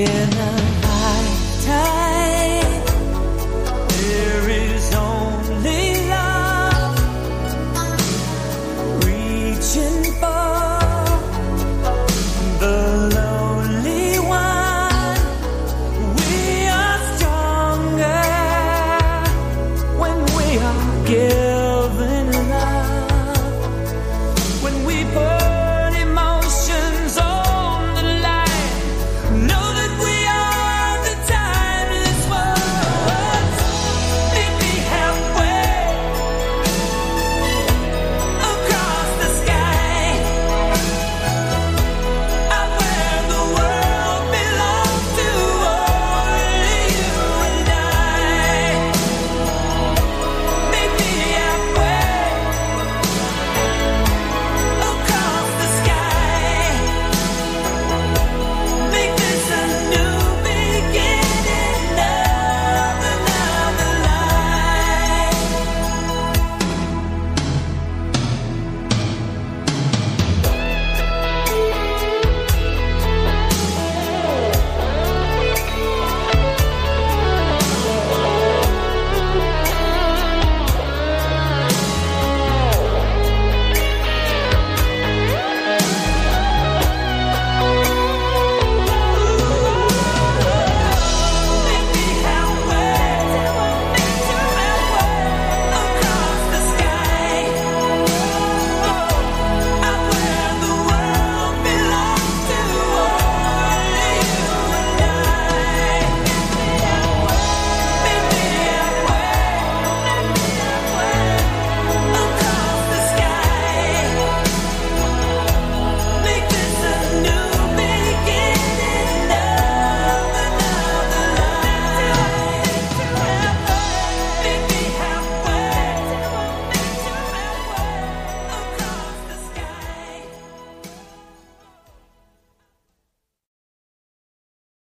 in